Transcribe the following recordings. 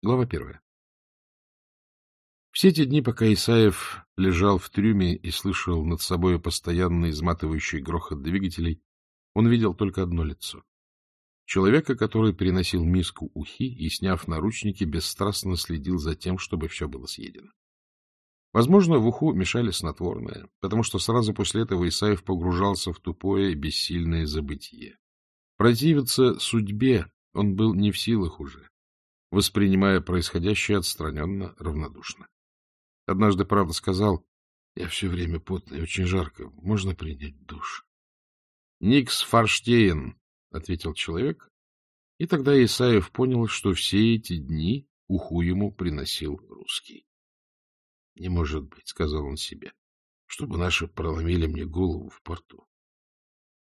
Глава первая. Все те дни, пока Исаев лежал в трюме и слышал над собой постоянный изматывающий грохот двигателей, он видел только одно лицо. Человека, который переносил миску ухи и, сняв наручники, бесстрастно следил за тем, чтобы все было съедено. Возможно, в уху мешали снотворные, потому что сразу после этого Исаев погружался в тупое, бессильное забытие. Противиться судьбе он был не в силах уже воспринимая происходящее отстраненно, равнодушно. Однажды, правда, сказал, «Я все время потный, очень жарко, можно принять душ?» «Никс Фарштейн», — ответил человек, и тогда Исаев понял, что все эти дни уху ему приносил русский. — Не может быть, — сказал он себе, — чтобы наши проломили мне голову в порту.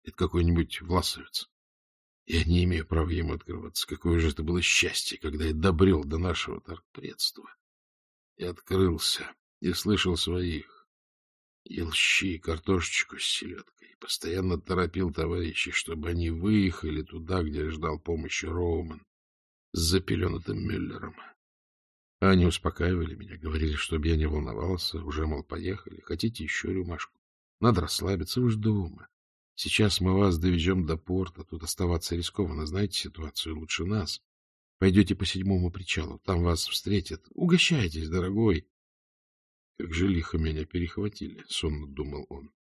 Это какой-нибудь власовец. Я не имею права ему открываться. Какое же это было счастье, когда я добрел до нашего торгпредства. И открылся, и слышал своих. Ел щи и картошечку с селедкой. И постоянно торопил товарищей, чтобы они выехали туда, где ждал помощи Роуман с запеленутым Мюллером. Они успокаивали меня, говорили, чтобы я не волновался, уже, мол, поехали, хотите еще рюмашку. Надо расслабиться, уж дома. Сейчас мы вас довезем до порта, тут оставаться рискованно. Знаете ситуацию лучше нас. Пойдете по седьмому причалу, там вас встретят. Угощайтесь, дорогой. Как же лихо меня перехватили, — сонно думал он.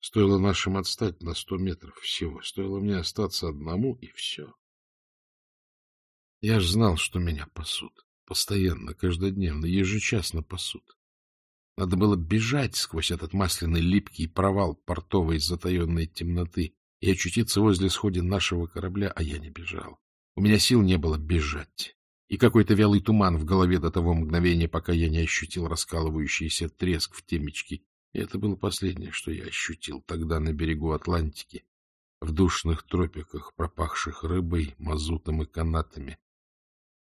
Стоило нашим отстать на сто метров всего, стоило мне остаться одному, и все. Я ж знал, что меня пасут. Постоянно, каждодневно, ежечасно пасут. Надо было бежать сквозь этот масляный липкий провал портовой затаенной темноты и очутиться возле сходин нашего корабля, а я не бежал. У меня сил не было бежать. И какой-то вялый туман в голове до того мгновения, пока я не ощутил раскалывающийся треск в темечке. И это было последнее, что я ощутил тогда на берегу Атлантики, в душных тропиках, пропахших рыбой, мазутом и канатами.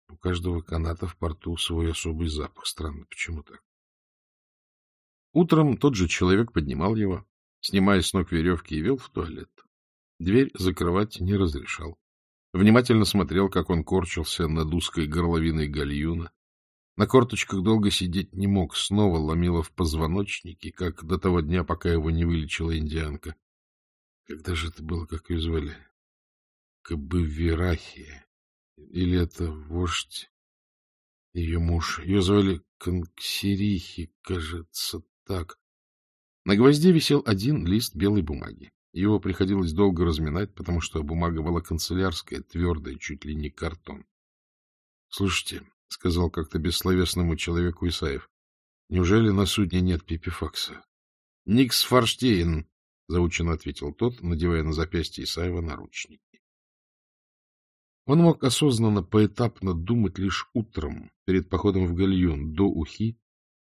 У каждого каната в порту свой особый запах. Странно, почему так? Утром тот же человек поднимал его, снимая с ног веревки, и вел в туалет. Дверь закрывать не разрешал. Внимательно смотрел, как он корчился над узкой горловиной гальюна. На корточках долго сидеть не мог, снова ломило в позвоночнике, как до того дня, пока его не вылечила индианка. Когда же это было, как ее звали? Кабыверахия. Или это вождь? Ее муж. Ее звали Конксерихи, кажется, так. На гвозде висел один лист белой бумаги. Его приходилось долго разминать, потому что бумага была канцелярская, твердая, чуть ли не картон. — Слушайте, — сказал как-то бессловесному человеку Исаев, — неужели на судне нет пипифакса? — Никс Форштейн, — заученно ответил тот, надевая на запястье Исаева наручники. Он мог осознанно, поэтапно думать лишь утром, перед походом в Гальюн, до Ухи,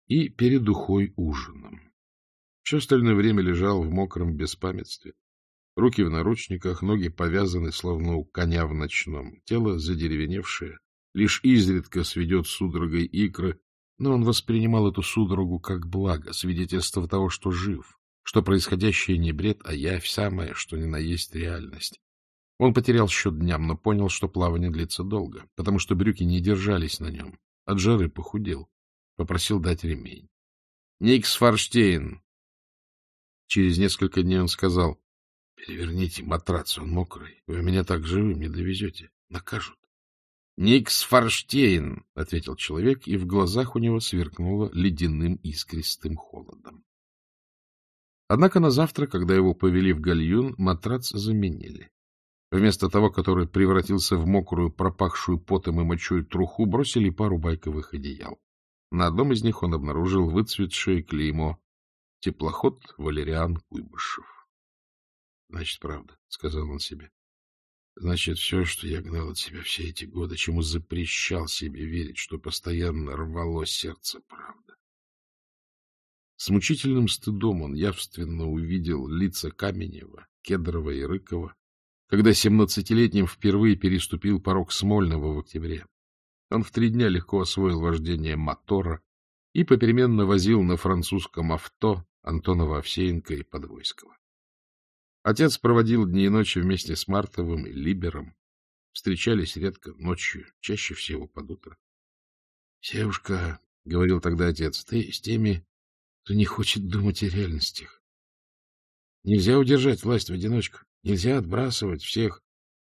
и перед ухой ужином. Все остальное время лежал в мокром беспамятстве. Руки в наручниках, ноги повязаны, словно у коня в ночном. Тело задеревеневшее, лишь изредка сведет судорогой икры, но он воспринимал эту судорогу как благо, свидетельство того, что жив, что происходящее не бред, а явь самое, что ни на есть реальность. Он потерял счет дням, но понял, что плавание длится долго, потому что брюки не держались на нем, от жары похудел. Попросил дать ремень. — Никс Форштейн. Через несколько дней он сказал, — Переверните матрац, он мокрый. Вы меня так живым не довезете. Накажут. — Никс Форштейн, — ответил человек, и в глазах у него сверкнуло ледяным искристым холодом. Однако на завтра, когда его повели в гальюн, матрац заменили. Вместо того, который превратился в мокрую, пропахшую потом и мочой труху, бросили пару байковых одеял. На одном из них он обнаружил выцветшее клеймо «Теплоход Валериан Куйбышев». «Значит, правда», — сказал он себе. «Значит, все, что я гнал от себя все эти годы, чему запрещал себе верить, что постоянно рвало сердце, правда». С мучительным стыдом он явственно увидел лица Каменева, Кедрова и Рыкова, когда семнадцатилетним впервые переступил порог Смольного в октябре. Он в три дня легко освоил вождение мотора и попеременно возил на французском авто Антонова Овсеенко и Подвойского. Отец проводил дни и ночи вместе с Мартовым и Либером. Встречались редко, ночью, чаще всего под утро. — Севушка, — говорил тогда отец, — ты с теми, кто не хочет думать о реальностях. Нельзя удержать власть в одиночку, нельзя отбрасывать всех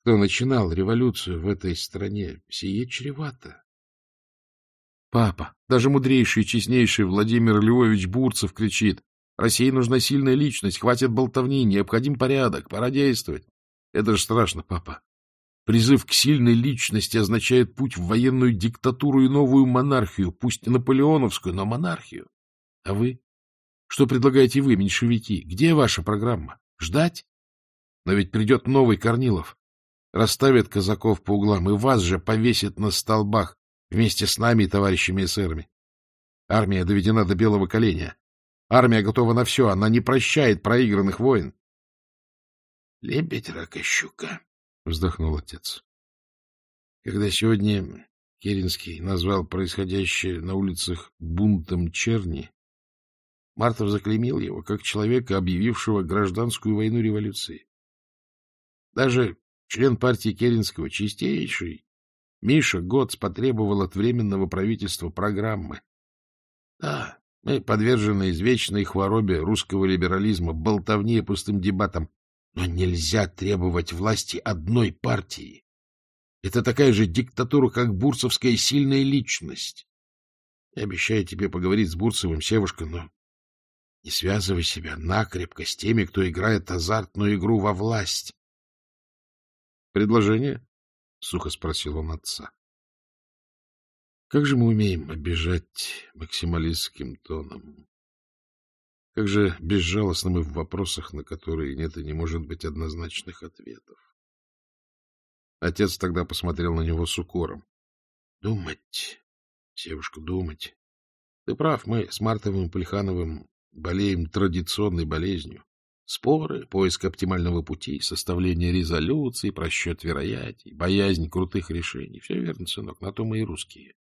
кто начинал революцию в этой стране, сие чревато. Папа, даже мудрейший и честнейший Владимир Львович Бурцев кричит, России нужна сильная личность, хватит болтовни, необходим порядок, пора действовать. Это же страшно, папа. Призыв к сильной личности означает путь в военную диктатуру и новую монархию, пусть и наполеоновскую, но монархию. А вы? Что предлагаете вы, меньшевики? Где ваша программа? Ждать? Но ведь придет новый Корнилов расставит казаков по углам и вас же повесит на столбах вместе с нами и товарищами эсерами. Армия доведена до белого коленя. Армия готова на все, она не прощает проигранных войн. — Лебедь, рака, щука, — вздохнул отец. Когда сегодня Керенский назвал происходящее на улицах бунтом черни, Мартов заклеймил его как человека, объявившего гражданскую войну революции. Даже член партии Керенского, чистейший. Миша Гоц потребовал от Временного правительства программы. Да, мы подвержены извечной хворобе русского либерализма, болтовне и пустым дебатам. Но нельзя требовать власти одной партии. Это такая же диктатура, как бурцевская сильная личность. Я обещаю тебе поговорить с Бурцевым, Севушка, но не связывай себя накрепко с теми, кто играет азартную игру во власть. Предложение? — сухо спросил он отца. Как же мы умеем обижать максималистским тоном? Как же безжалостно мы в вопросах, на которые нет и не может быть однозначных ответов. Отец тогда посмотрел на него с укором. — Думать, девушка, думать. Ты прав, мы с Мартовым и Плехановым болеем традиционной болезнью. Споры, поиск оптимального пути, составление резолюций, просчет вероятий, боязнь крутых решений. Все верно, сынок, на то мы и русские.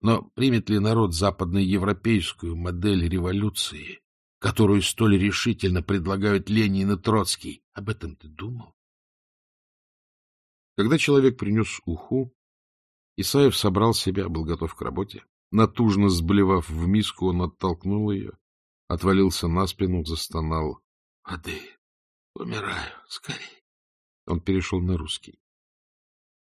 Но примет ли народ западноевропейскую модель революции, которую столь решительно предлагают Ленин и Троцкий? Об этом ты думал? Когда человек принес уху, Исаев собрал себя, был готов к работе. Натужно сблевав в миску, он оттолкнул ее, отвалился на спину, застонал. А воды. Умираю. Скорей. Он перешел на русский.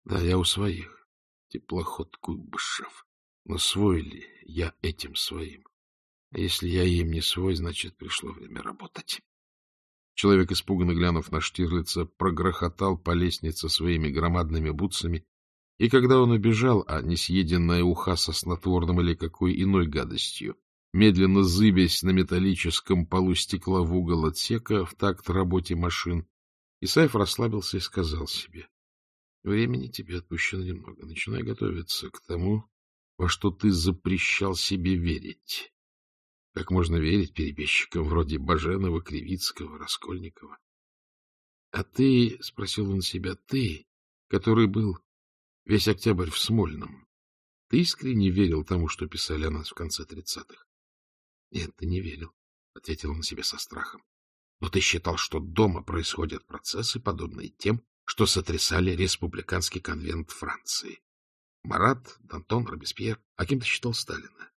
Да, я у своих. Теплоход Куйбышев. Но свой ли я этим своим? А если я им не свой, значит, пришло время работать. Человек, испуганно глянув на Штирлица, прогрохотал по лестнице своими громадными бутсами, и когда он убежал, а не съеденная уха со снотворным или какой иной гадостью медленно зыбясь на металлическом полу стекла в угол отсека в такт работе машин, Исаев расслабился и сказал себе, — Времени тебе отпущено немного. Начинай готовиться к тому, во что ты запрещал себе верить. Как можно верить перебежчикам вроде Баженова, Кривицкого, Раскольникова? — А ты, — спросил он себя, — ты, который был весь октябрь в Смольном, ты искренне верил тому, что писали о нас в конце тридцатых? Я это не верил, — ответил он себе со страхом. Но ты считал, что дома происходят процессы, подобные тем, что сотрясали республиканский конвент Франции. Марат, Дантон, Робеспьер. А кем ты считал Сталина?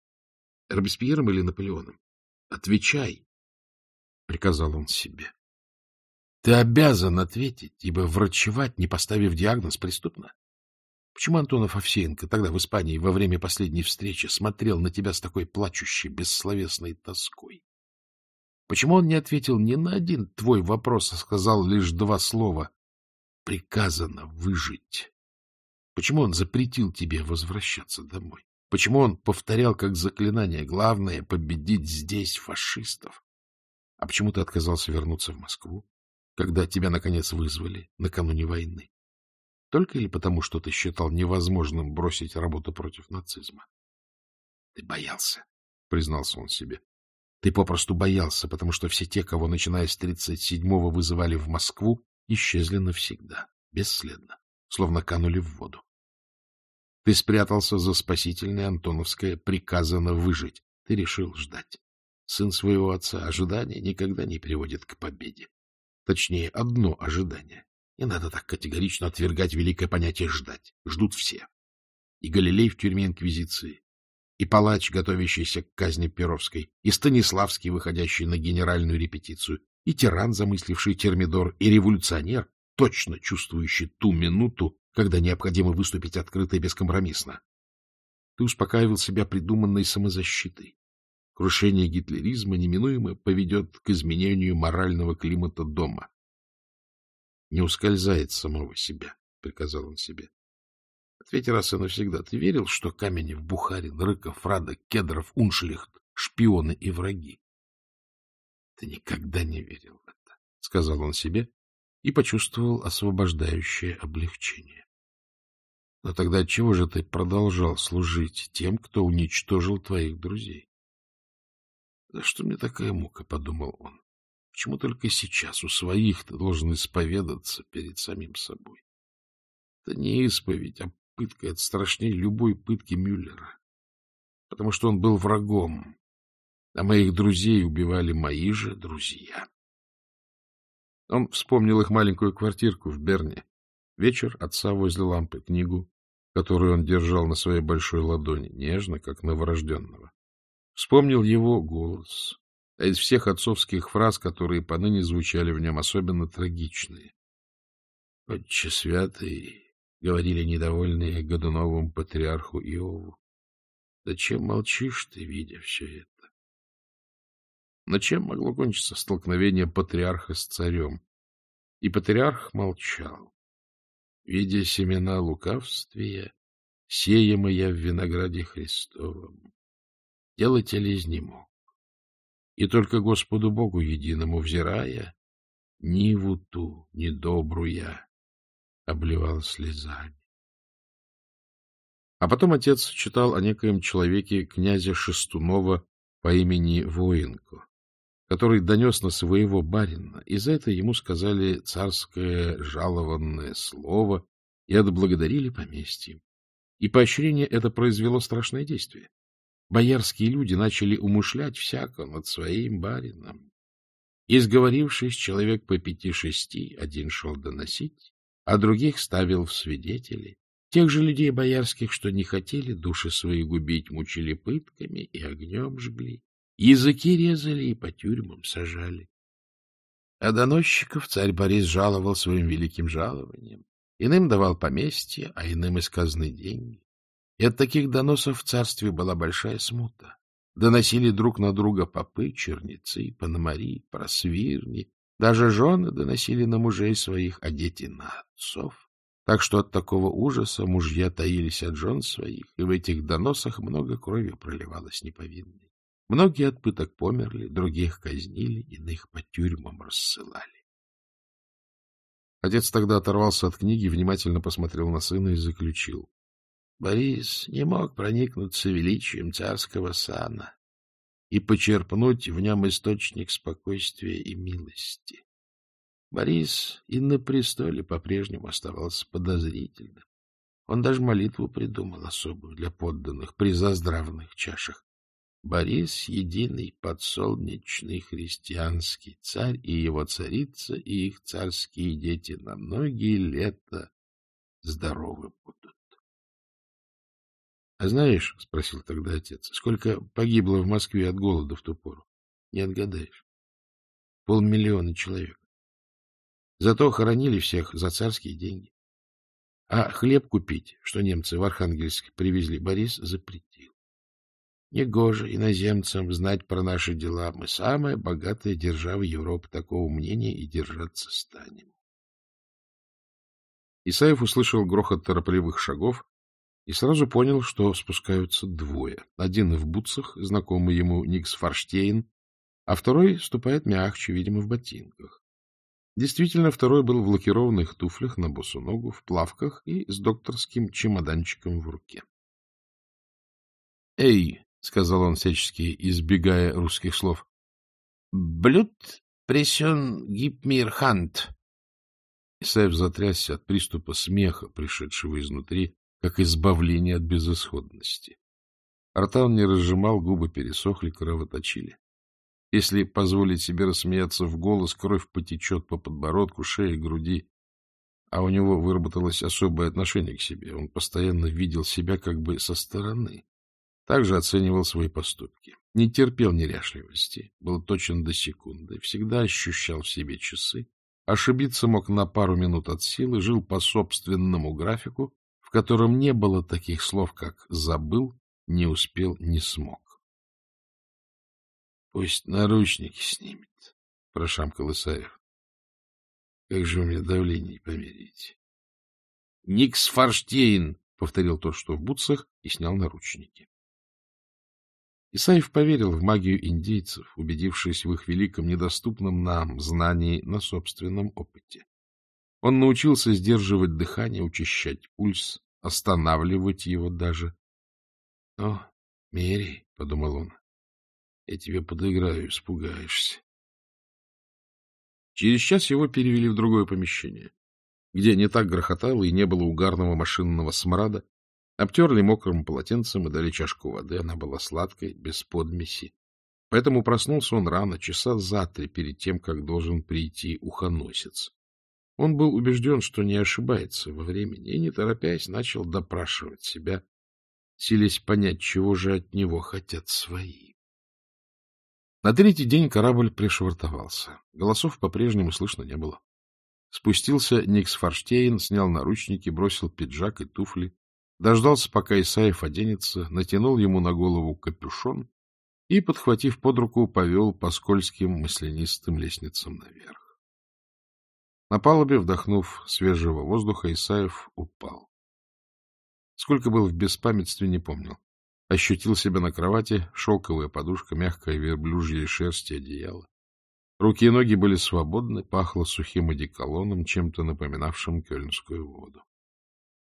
Робеспьером или Наполеоном? Отвечай, — приказал он себе. Ты обязан ответить, ибо врачевать, не поставив диагноз, преступно. Почему Антонов Овсеенко тогда в Испании во время последней встречи смотрел на тебя с такой плачущей, бессловесной тоской? Почему он не ответил ни на один твой вопрос, а сказал лишь два слова «приказано выжить»? Почему он запретил тебе возвращаться домой? Почему он повторял как заклинание «главное — победить здесь фашистов»? А почему ты отказался вернуться в Москву, когда тебя, наконец, вызвали накануне войны? Только или потому, что ты считал невозможным бросить работу против нацизма? — Ты боялся, — признался он себе. — Ты попросту боялся, потому что все те, кого, начиная с 37-го, вызывали в Москву, исчезли навсегда, бесследно, словно канули в воду. Ты спрятался за спасительное Антоновское «приказано выжить». Ты решил ждать. Сын своего отца ожидания никогда не приводит к победе. Точнее, одно ожидание не надо так категорично отвергать великое понятие «ждать». Ждут все. И Галилей в тюрьме Инквизиции, и палач, готовящийся к казни Перовской, и Станиславский, выходящий на генеральную репетицию, и тиран, замысливший термидор, и революционер, точно чувствующий ту минуту, когда необходимо выступить открыто и бескомпромиссно. Ты успокаивал себя придуманной самозащитой. Крушение гитлеризма неминуемо поведет к изменению морального климата дома, не ускользает самого себя, — приказал он себе. Ответь раз и навсегда, ты верил, что Каменев, Бухарин, Рыков, Рада, Кедров, Уншлихт — шпионы и враги? Ты никогда не верил в это, — сказал он себе и почувствовал освобождающее облегчение. Но тогда чего же ты продолжал служить тем, кто уничтожил твоих друзей? — Да что мне такая мука, — подумал он. Почему только сейчас у своих ты должен исповедаться перед самим собой? Это не исповедь, а пытка. Это страшнее любой пытки Мюллера. Потому что он был врагом, а моих друзей убивали мои же друзья. Он вспомнил их маленькую квартирку в Берне. Вечер отца возле лампы, книгу, которую он держал на своей большой ладони, нежно, как новорожденного. Вспомнил его голос, а из всех отцовских фраз, которые поныне звучали в нем, особенно трагичные. — Отче святый, — говорили недовольные Годуновым патриарху Иову, — зачем молчишь ты, видя все это? Но чем могло кончиться столкновение патриарха с царем? И патриарх молчал. Видя семена лукавствия, сеемые в винограде Христовом, делать или из не мог и только Господу Богу единому взирая, Ниву ту недобрую обливал слезами. А потом отец читал о некоем человеке князя Шестунова по имени Воинко, который донес на своего барина, и за это ему сказали царское жалованное слово и отблагодарили поместье. И поощрение это произвело страшное действие боярские люди начали умышлять всяко над своим барином. Изговорившись, человек по пяти-шести один шел доносить, а других ставил в свидетели. Тех же людей боярских, что не хотели души свои губить, мучили пытками и огнем жгли. Языки резали и по тюрьмам сажали. А доносчиков царь Борис жаловал своим великим жалованием. Иным давал поместье, а иным из казны деньги. И от таких доносов в царстве была большая смута. Доносили друг на друга попы, черницы, пономари, просвирни. Даже жены доносили на мужей своих, а дети на отцов. Так что от такого ужаса мужья таились от жен своих, и в этих доносах много крови проливалось неповинной. Многие от пыток померли, других казнили, иных по тюрьмам рассылали. Отец тогда оторвался от книги, внимательно посмотрел на сына и заключил. Борис не мог проникнуться величием царского сана и почерпнуть в нем источник спокойствия и милости. Борис и на престоле по-прежнему оставался подозрительным. Он даже молитву придумал особую для подданных при заздравных чашах. Борис — единый подсолнечный христианский царь и его царица, и их царские дети на многие лета здоровы будут. — А знаешь, — спросил тогда отец, — сколько погибло в Москве от голода в ту пору? Не отгадаешь. Полмиллиона человек. Зато хоронили всех за царские деньги. А хлеб купить, что немцы в Архангельск привезли, Борис запретил. Негоже иноземцам знать про наши дела. Мы самая богатая держава Европы такого мнения и держаться станем. Исаев услышал грохот торопливых шагов и сразу понял, что спускаются двое. Один в бутсах, знакомый ему Никс Форштейн, а второй ступает мягче, видимо, в ботинках. Действительно, второй был в лакированных туфлях на босу ногу, в плавках и с докторским чемоданчиком в руке. «Эй!» — сказал он всячески, избегая русских слов. «Блюд пресен гипмир хант!» Исаев затрясся от приступа смеха, пришедшего изнутри, как избавление от безысходности. Рта он не разжимал, губы пересохли, кровоточили. Если позволить себе рассмеяться в голос, кровь потечет по подбородку, шее, груди. А у него выработалось особое отношение к себе. Он постоянно видел себя как бы со стороны. Также оценивал свои поступки. Не терпел неряшливости, был точен до секунды, всегда ощущал в себе часы. Ошибиться мог на пару минут от силы, жил по собственному графику котором не было таких слов, как «забыл», «не успел», «не смог». — Пусть наручники снимет, — прошамкал Исаев. — Как же у меня давление померить? — Никс Форштейн, — повторил тот, что в бутсах, и снял наручники. Исаев поверил в магию индейцев, убедившись в их великом, недоступном нам знании на собственном опыте. Он научился сдерживать дыхание, учащать пульс, останавливать его даже. — О, Мери, — подумал он, — я тебе подыграю, испугаешься. Через час его перевели в другое помещение, где не так грохотало и не было угарного машинного смрада. Обтерли мокрым полотенцем и дали чашку воды. Она была сладкой, без подмеси. Поэтому проснулся он рано, часа за три перед тем, как должен прийти ухоносец. Он был убежден, что не ошибается во времени, и, не торопясь, начал допрашивать себя, силясь понять, чего же от него хотят свои. На третий день корабль пришвартовался. Голосов по-прежнему слышно не было. Спустился Никс Форштейн, снял наручники, бросил пиджак и туфли, дождался, пока Исаев оденется, натянул ему на голову капюшон и, подхватив под руку, повел по скользким маслянистым лестницам наверх. На палубе, вдохнув свежего воздуха, Исаев упал. Сколько был в беспамятстве, не помнил. Ощутил себя на кровати, шелковая подушка, мягкая верблюжья шерсть и одеяло. Руки и ноги были свободны, пахло сухим одеколоном, чем-то напоминавшим кёльнскую воду.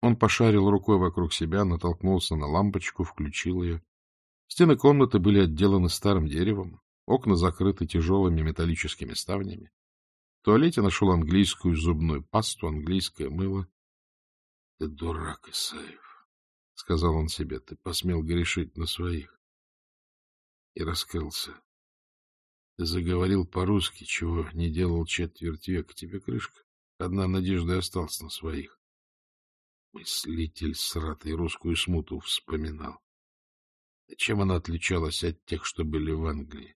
Он пошарил рукой вокруг себя, натолкнулся на лампочку, включил ее. Стены комнаты были отделаны старым деревом, окна закрыты тяжелыми металлическими ставнями. В туалете нашел английскую зубную пасту, английское мыло. — Ты дурак, Исаев, — сказал он себе, — ты посмел грешить на своих. И раскрылся. Ты заговорил по-русски, чего не делал четверть века. Тебе крышка. Одна надежда осталась на своих. Мыслитель сратый русскую смуту вспоминал. Чем она отличалась от тех, что были в Англии?